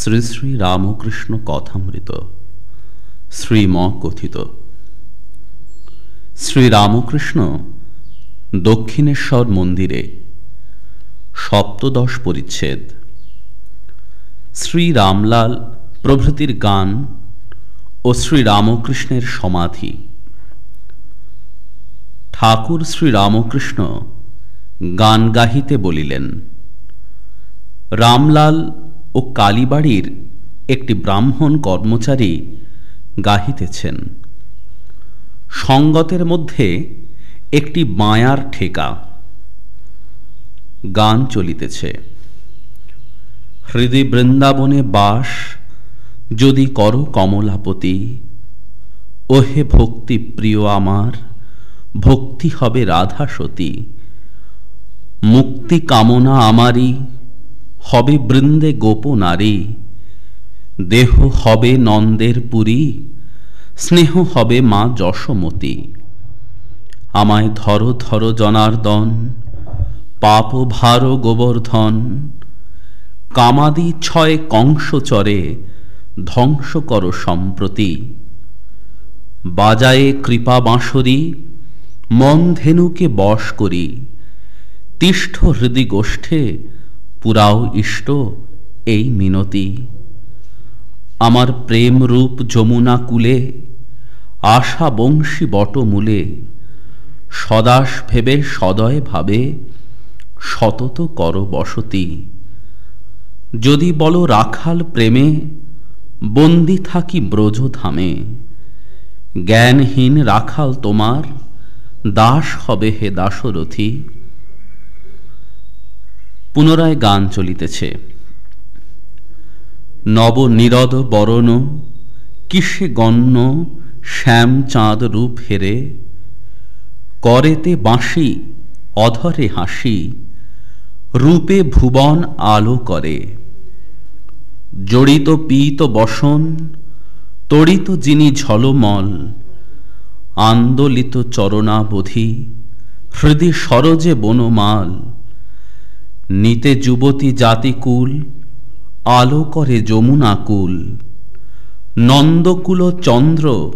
শ্রী শ্রী রামকৃষ্ণ কথামৃত। শ্রীম কথিত শ্রীরামকৃষ্ণ দক্ষিণেশ্বর মন্দিরে সপ্তদশ পরিচ্ছেদ। শ্রী রামলাল প্রভৃতির গান ও শ্রীরামকৃষ্ণের সমাধি। ঠাকুর শ্রীরামকৃষ্ণ গান গাহিতে বলিলেন, রামলাল ও কালীবাড়ির একটি ব্রাহ্মণ কর্মচারী গাহিতেছেন। সঙ্গতের মধ্যে একটি মায়ার ঠেকা। গান চলিতেছে। হৃদয় বৃন্দাবনে বাস, যদি করো কমলাপতি। ওহে ভক্তি প্রিয় আমার, ভক্তি হবে রাধা সতী। মুক্তি কামনা আমারই হবে বৃন্দে গোপ নারী। দেহ হবে নন্দের পুরী, স্নেহ হবে মা যশমতী। আমায় ধরো ধরো জনার্দন, পাপ ভার গোবর্ধন। কামাদি ছয় কংস চরে, ধ্বংস কর সম্প্রতি। বাজায়ে কৃপা বাঁশরি, মন ধেনুকে বশ করি। তিষ্ঠ হৃদি গোষ্ঠে পুরাও ইষ্ট এই মিনতি। আমার প্রেম রূপ যমুনা কুলে, আশা বংশী বটমূলে, সদাস ভেবে সদয় ভাবে সতত কর বসতি। যদি বলো রাখাল প্রেমে, বন্দি থাকি ব্রজধামে জ্ঞানহীন রাখাল তোমার, দাস হবে হে দাসরথী। পুনরায় গান চলিতেছে। নব নিরদ বরণ, কিসে গণ্য শ্যাম চাঁদ রূপ হেরে? করেতে বাঁশি, অধরে হাসি, রূপে ভুবন আলো করে। জড়িত পীত বসন, তড়িত যিনি ঝলমল, আন্দোলিত চরণাবধি, হৃদি সরজে বনমাল। নিতে যুবতী জাতিকুল আলো করে যমুনাকুল নন্দকুল চন্দ্র,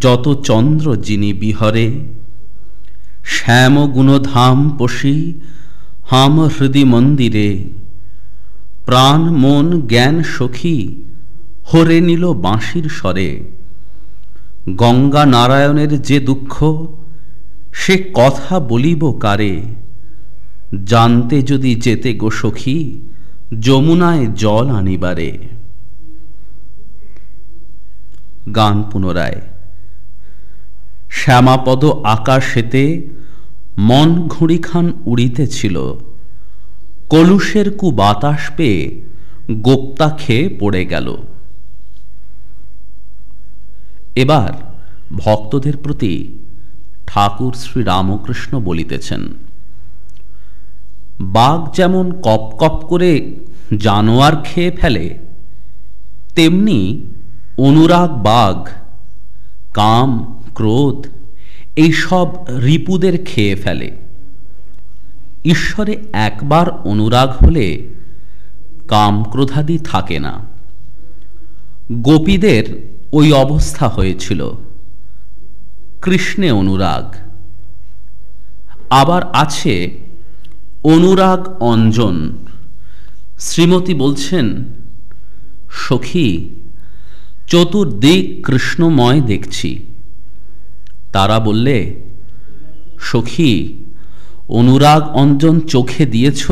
যত চন্দ্র যিনি বিহরে, শ্যাম গুণধাম পশি, হাম হৃদি মন্দিরে। প্রাণ, মন, জ্ঞান, সখী, হরে নিল বাঁশির স্বরে। গঙ্গা নারায়ণের যে দুঃখ, সে কথা বলিব কারে? জানতে যদি যেতে গো সখী, যমুনায় জল আনিবারে। গান পুনরায়। শ্যামাপদ আকাশেতে মন ঘুড়িখান উড়িতেছিল। কলুষের কু বাতাস পেয়ে গোপ্তা খেয়ে পড়ে গেল। এবার ভক্তদের প্রতি ঠাকুর শ্রী রামকৃষ্ণ বলিতেছেন বাঘ যেমন কপ কপ করে জানোয়ার খেয়ে ফেলে, তেমনি অনুরাগ বাঘ, কাম, ক্রোধ, এইসব রিপুদের খেয়ে ফেলে। ঈশ্বরে একবার অনুরাগ হলে কাম ক্রোধাদি থাকে না। গোপীদের ওই অবস্থা হয়েছিল। কৃষ্ণে অনুরাগ। আবার আছে অনুরাগ অঞ্জন। শ্রীমতী বলছেন, সখী, চতুর্দিক কৃষ্ণময় দেখছি। তারা বললে, সখী, অনুরাগ অঞ্জন চোখে দিয়েছ,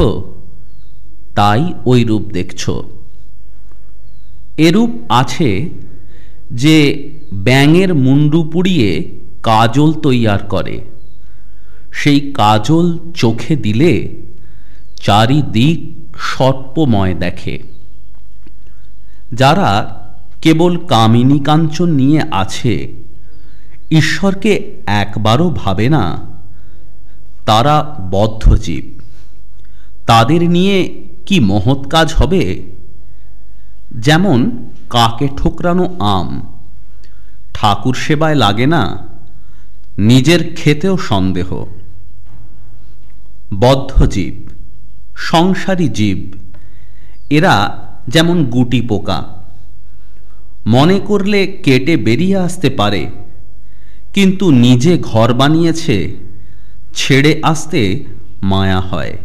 তাই ওই রূপ দেখছ। এরূপ আছে যে ব্যাঙের মুন্ডু পুড়িয়ে কাজল তৈয়ার করে। সেই কাজল চোখে দিলে চারিদিক সর্পময় দেখে। যারা কেবল কামিনী কাঞ্চন নিয়ে আছে, ঈশ্বরকে একবারও ভাবে না, তারা বদ্ধজীব। তাদের নিয়ে কি মহৎ কাজ হবে? যেমন কাকে ঠোকরানো আম, ঠাকুর সেবায় লাগে না, নিজের খেতেও সন্দেহ। বদ্ধজীব সংসারী জীব। এরা যেমন গুটি পোকা। মনে করলে কেটে বেরিয়ে আসতে পারে, কিন্তু নিজে ঘর বানিয়েছে, ছেড়ে আসতে মায়া হয়।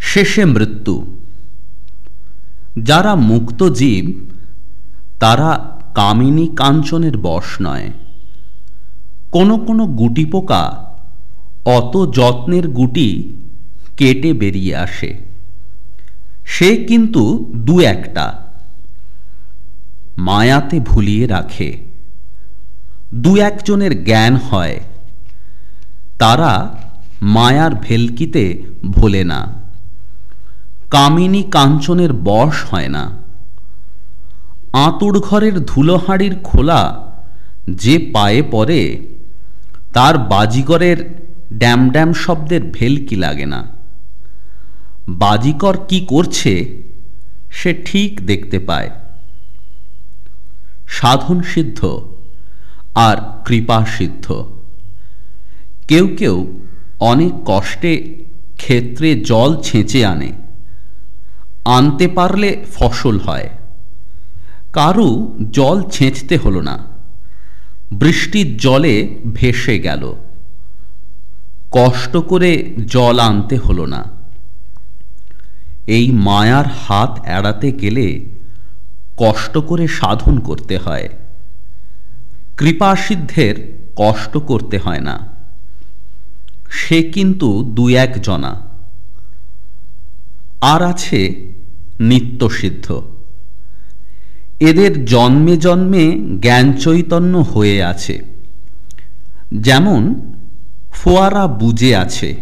শেষে মৃত্যু। যারা মুক্ত জীব, তারা কামিনী কাঞ্চনের বশ নয়। কোনো কোনো গুটি পোকা অত যত্নের গুটি কেটে বেরিয়ে আসে। সে কিন্তু দু একটা মায়াতে ভুলিয়ে রাখে। দু একজনের জ্ঞান হয়, তারা মায়ার ভেলকিতে ভোলে না। কামিনী কাঞ্চনের বশ হয় না। আঁতুড় ঘরের ধুলোহাড়ির খোলা যে পায়ে পড়ে, তার বাজিগরের ড্যাম ড্যাম শব্দের ভেলকি লাগে না? বাজিকর কি করছে, সে ঠিক দেখতে পায়। সাধন সিদ্ধ আর কৃপা সিদ্ধ। কেউ কেউ অনেক কষ্টে ক্ষেত্রে জল ছেঁচে আনে। আনতে পারলে ফসল হয়। কারু জল ছেঁচতে হলো না। বৃষ্টির জলে ভেসে গেল। কষ্ট করে জল আনতে হলো না। এই মায়ার হাত এড়াতে গেলে কষ্ট করে সাধন করতে হয়। কৃপাসিদ্ধের কষ্ট করতে হয় না। সে কিন্তু দু এক জনা। আর আছে নিত্যসিদ্ধ এদের জন্মে জন্মে জ্ঞান চৈতন্য হয়ে আছে। যেমন ফোয়ারা বুঝে আছে।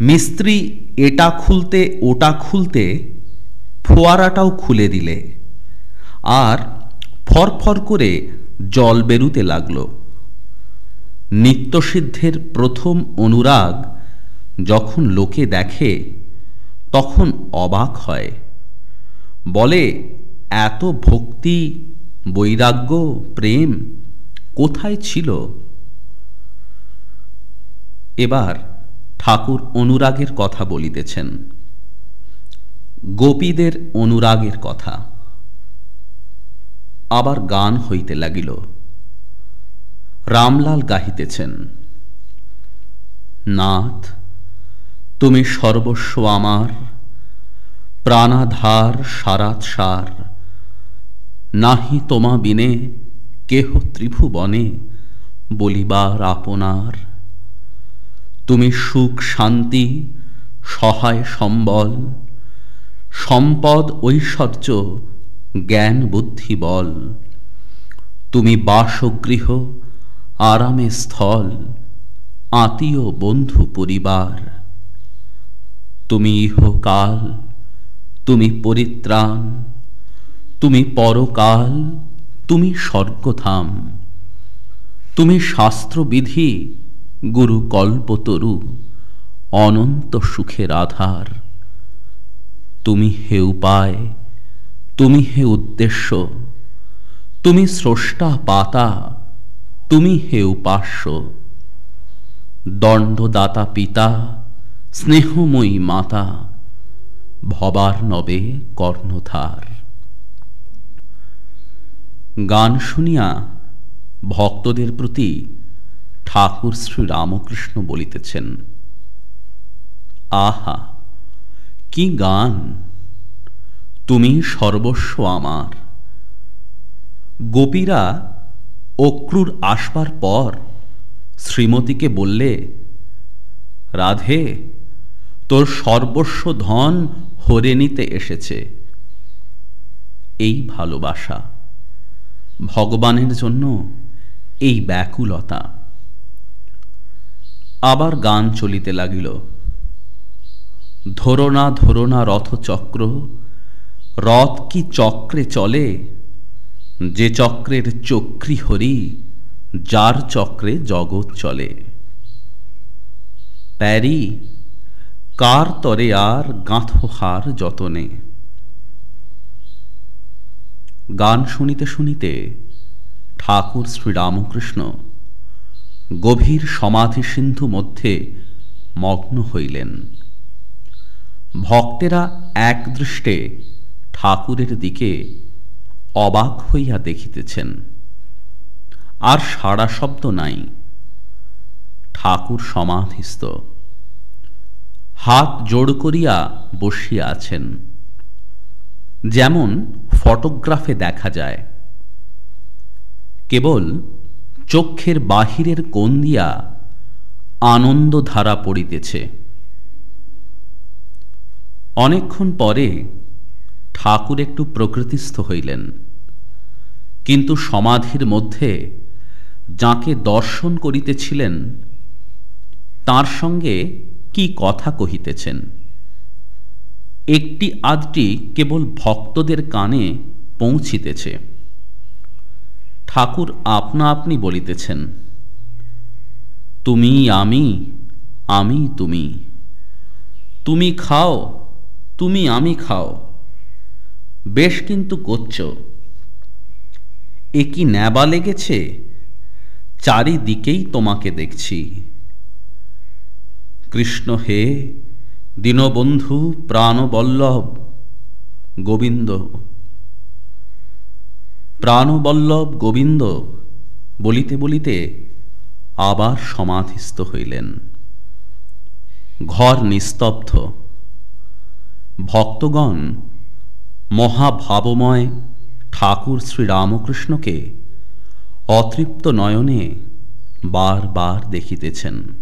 মিস্ত্রি এটা খুলতে, ওটা খুলতে ফোয়ারাটাও খুলে দিলে। আর ফরফর করে জল বেরুতে লাগল। নিত্যসিদ্ধের প্রথম অনুরাগ যখন লোকে দেখে, তখন অবাক হয়। বলে, এত ভক্তি, বৈরাগ্য, প্রেম কোথায় ছিল? এবার ঠাকুর অনুরাগের কথা বলিতেছেন। গোপীদের অনুরাগের কথা। আবার গান হইতে লাগিল। রামলাল গাহিতেছেন, নাথ, তুমি সর্বস্ব আমার, প্রাণাধার সারাত সার নাহি তোমা বিনে কেহ ত্রিভুবনে বলিবার আপনার তুমি সুখ, শান্তি, সহায়, সম্বল। সম্পদ, ঐশ্বর্য, জ্ঞান, বুদ্ধি, বল। তুমি বাসগৃহ আরামে স্থল, আত্মীয়, বন্ধু, পরিবার। তুমি ইহকাল, তুমি পরিত্রাণ। তুমি পরকাল, তুমি স্বর্গধাম। তুমি শাস্ত্রবিধি গুরু কল্পতরু, অনন্ত সুখের আধার তুমি হে উপায়, তুমি হে উদ্দেশ্য, তুমি স্রষ্টা পাতা, তুমি হে উপাস্য। দণ্ডদাতা পিতা, স্নেহময়ী মাতা, ভবার নবে কর্ণধার। গান শুনিয়া ভক্তদের প্রতি ঠাকুর শ্রী রামকৃষ্ণ বলিতেছেন, আহা, কি গান! তুমি সর্বস্ব আমার। গোপীরা অক্রুর আসবার পর শ্রীমতীকে বললে, রাধে, তোর সর্বস্ব ধন হরে নিতে এসেছে। এই ভালোবাসা ভগবানের জন্য এই ব্যাকুলতা আবার গান চলিতে লাগিল। ধরোনা ধরোনা রথচক্র রথ কি চক্রে চলে? যে চক্রের চক্রি হরি, যার চক্রে জগৎ চলে। প্যারি, কার তরে আর গাঁথহার যতনে? গান শুনিতে শুনিতে ঠাকুর শ্রীরামকৃষ্ণ গভীর সমাধি সিন্ধু মধ্যে মগ্ন হইলেন। ভক্তেরা এক দৃষ্টে ঠাকুরের দিকে অবাক হইয়া দেখিতেছেন। আর সাড়া শব্দ নাই। ঠাকুর সমাধিস্থ। হাত জোড় করিয়া বসিয়া আছেন। যেমন ফটোগ্রাফে দেখা যায়। কেবল চক্ষের বাহিরের কোণ দিয়া আনন্দধারা পড়িতেছে। অনেকক্ষণ পরে ঠাকুর একটু প্রকৃতিস্থ হইলেন। কিন্তু সমাধির মধ্যে যাকে দর্শন করিতেছিলেন, তার সঙ্গে কি কথা কহিতেছেন? একটি আধটি কেবল ভক্তদের কানে পৌঁছিতেছে। ঠাকুর আপনা আপনি বলিতেছেন, তুমি আমি আমি তুমি। তুমি খাও, তুমি আমি খাও। বেশ কিন্তু করছ। এ কি ন্যাবা লেগেছে? চারিদিকেই তোমাকে দেখছি। কৃষ্ণ হে, দীনবন্ধু প্রাণবল্লভ গোবিন্দ প্রাণবল্লভ গোবিন্দ বলিতে বলিতে আবার সমাধিস্থ হইলেন। ঘর নিস্তব্ধ। ভক্তগণ মহাভাবময় ঠাকুর শ্রীরামকৃষ্ণকে অতৃপ্ত নয়নে বারবার দেখিতেছেন।